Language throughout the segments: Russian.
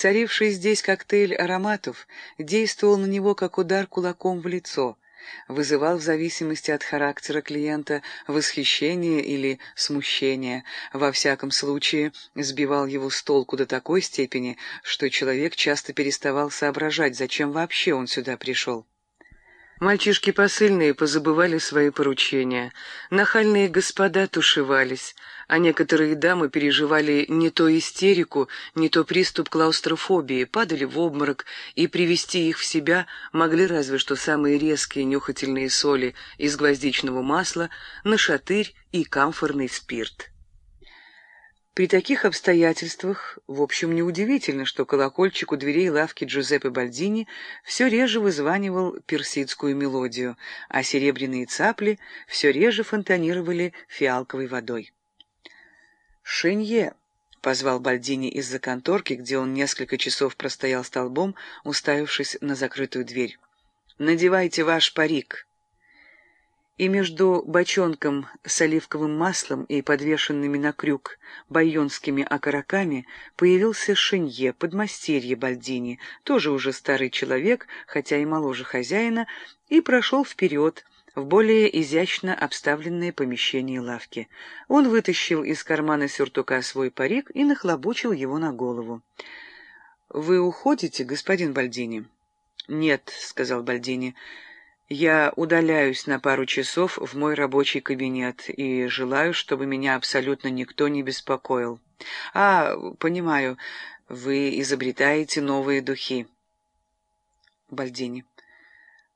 Царивший здесь коктейль ароматов действовал на него как удар кулаком в лицо, вызывал в зависимости от характера клиента восхищение или смущение, во всяком случае сбивал его с толку до такой степени, что человек часто переставал соображать, зачем вообще он сюда пришел. Мальчишки посыльные позабывали свои поручения, нахальные господа тушевались, а некоторые дамы переживали не то истерику, не то приступ клаустрофобии, падали в обморок, и привести их в себя могли разве что самые резкие нюхательные соли из гвоздичного масла, нашатырь и камфорный спирт. При таких обстоятельствах, в общем, неудивительно, что колокольчик у дверей лавки Джузеппе Бальдини все реже вызванивал персидскую мелодию, а серебряные цапли все реже фонтанировали фиалковой водой. «Шенье!» — позвал Бальдини из-за конторки, где он несколько часов простоял столбом, уставившись на закрытую дверь. «Надевайте ваш парик!» И между бочонком с оливковым маслом и подвешенными на крюк байонскими окороками появился Шинье, подмастерье Бальдини, тоже уже старый человек, хотя и моложе хозяина, и прошел вперед, в более изящно обставленное помещение лавки. Он вытащил из кармана сюртука свой парик и нахлобучил его на голову. «Вы уходите, господин Бальдини?» «Нет», — сказал Бальдини, — я удаляюсь на пару часов в мой рабочий кабинет и желаю, чтобы меня абсолютно никто не беспокоил. А, понимаю, вы изобретаете новые духи. Бальдини.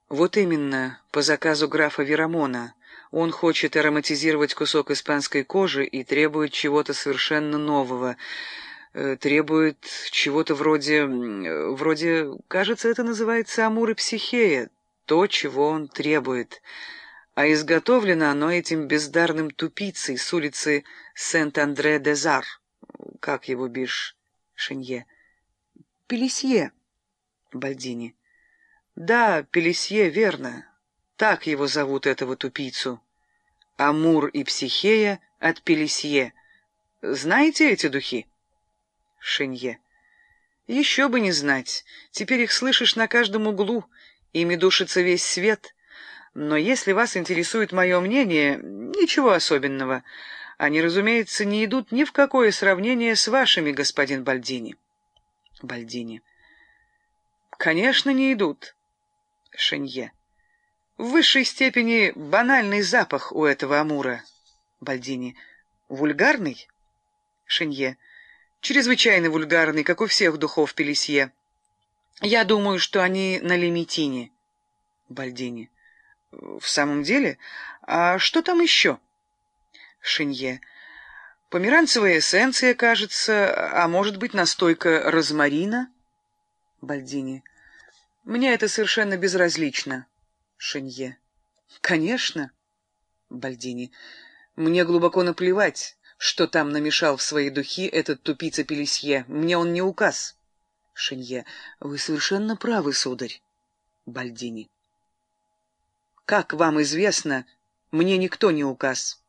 Вот именно, по заказу графа Верамона. Он хочет ароматизировать кусок испанской кожи и требует чего-то совершенно нового. Э, требует чего-то вроде... вроде... кажется, это называется амур и психея то, чего он требует, а изготовлено оно этим бездарным тупицей с улицы Сент-Андре-де-Зар. Как его бишь, Шинье? Пелесье, Бальдини. Да, Пелесье, верно. Так его зовут, этого тупицу. Амур и Психея от Пелесье. Знаете эти духи? Шинье. Еще бы не знать. Теперь их слышишь на каждом углу, ими душится весь свет. Но если вас интересует мое мнение, ничего особенного. Они, разумеется, не идут ни в какое сравнение с вашими, господин Бальдини. Бальдини. Конечно, не идут. Шенье. В высшей степени банальный запах у этого амура. Бальдини. Вульгарный? Шенье. Чрезвычайно вульгарный, как у всех духов Пелесье. Я думаю, что они на лимитине. Бальдини. В самом деле? А что там еще? Шинье. Померанцевая эссенция, кажется, а может быть, настойка розмарина? Бальдини. Мне это совершенно безразлично. Шинье. Конечно. Бальдини. Мне глубоко наплевать, что там намешал в свои духи этот тупица Пелесье. Мне он не указ. Шинье. Вы совершенно правы, сударь. Бальдини. Как вам известно, мне никто не указ.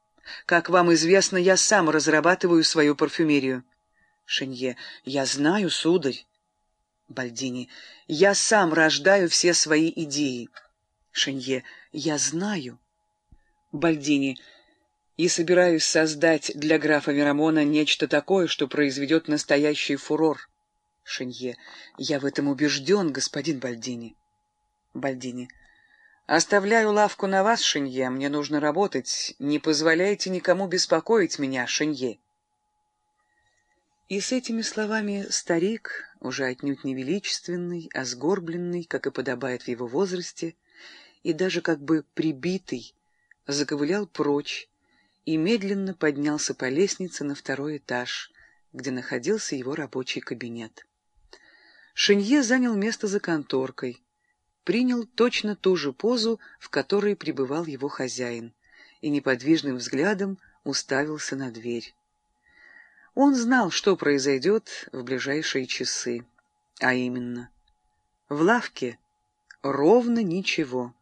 Как вам известно, я сам разрабатываю свою парфюмерию. Шинье. Я знаю, сударь. Бальдини. Я сам рождаю все свои идеи. Шинье. Я знаю. Бальдини. И собираюсь создать для графа Верамона нечто такое, что произведет настоящий фурор. Шинье. Я в этом убежден, господин Бальдини. Бальдини. Оставляю лавку на вас, Шинье, мне нужно работать. Не позволяйте никому беспокоить меня, Шинье. И с этими словами старик, уже отнюдь не величественный, а сгорбленный, как и подобает в его возрасте, и даже как бы прибитый, заковылял прочь и медленно поднялся по лестнице на второй этаж, где находился его рабочий кабинет. Шинье занял место за конторкой, принял точно ту же позу, в которой пребывал его хозяин, и неподвижным взглядом уставился на дверь. Он знал, что произойдет в ближайшие часы, а именно, в лавке ровно ничего,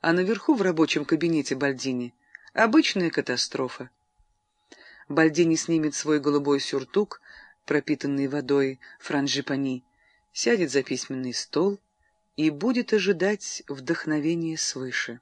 а наверху в рабочем кабинете Бальдини обычная катастрофа. Бальдини снимет свой голубой сюртук, пропитанный водой франжипани, сядет за письменный стол и будет ожидать вдохновения свыше.